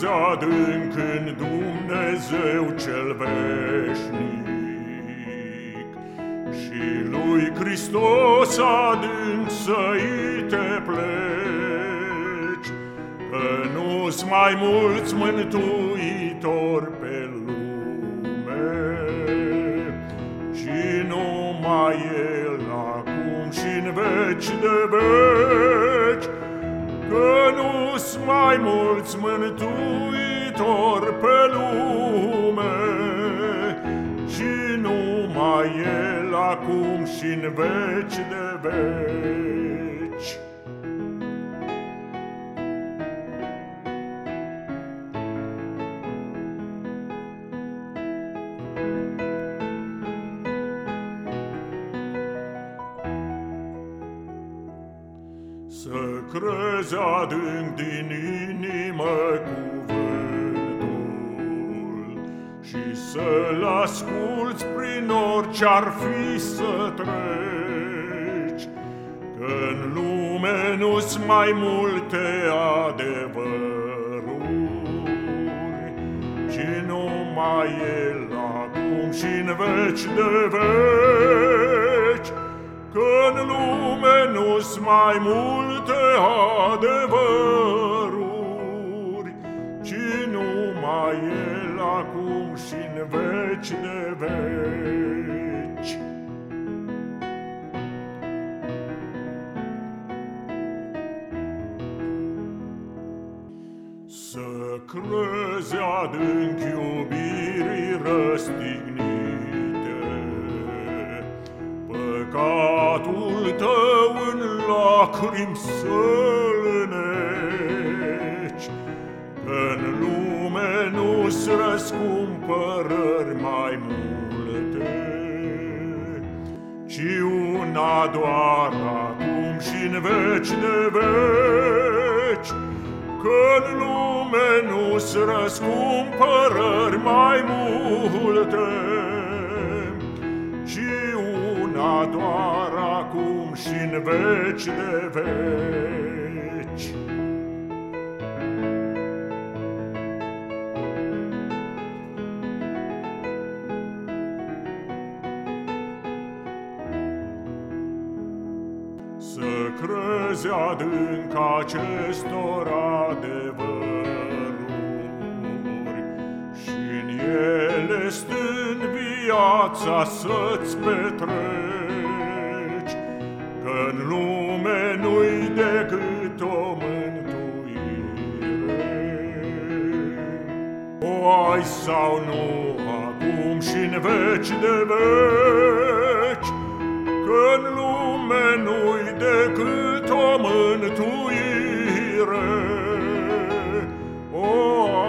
Să crezi adânc în Dumnezeu cel veșnic. Și lui Hristos adânc să-i te pleci Că nu-s mai mulți mântuitori pe lume Și numai El acum și-n veci de veci. Că nu-s mai mulți mântuitori pe lume. Și numai El acum și-n veci de veci Să crezi adânc din inimă cuvântul Și să-l asculți prin orice-ar fi să treci Că-n lume nu-s mai multe adevăruri Ci numai El acum și-n veci de veci Că-n lume nu-s mai multe adevăruri, Ci numai El acum și-n veci de veci. Să crezi adânc iubirii răstignite, Păcatul tău în lacrimi să-l neci, În lume nu-s răscumpărări mai multe, Ci una doar acum și-n veci de veci, Că-n lume nu-s răscumpărări mai multe, acum și-n veci de veci. Să crezi adânc acestor adevăruri și în ele stând viața să-ți petreci, că în lume nu-i decât o mântuire. O ai sau nu acum și în veci de veci, că în lume nu-i decât o mântuire. O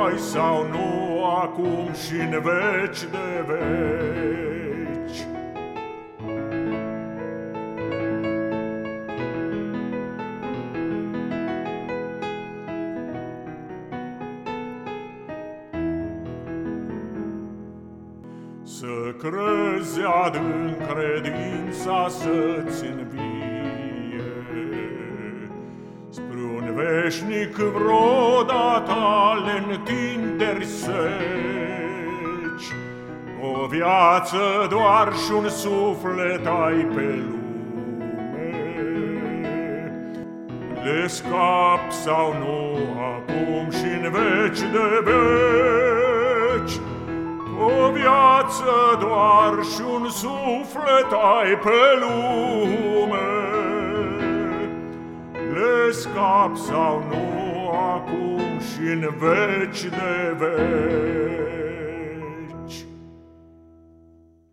ai sau nu acum și în veci de veci. Să crezi adânc credința să-ți învie. Spre un veșnic vreodată le întinderi seci O viață doar și un suflet ai pe lume. Le scap sau nu acum și în veci de veci o viață doar și un suflet ai pe lume. Le scap sau nu acum și în veci de veci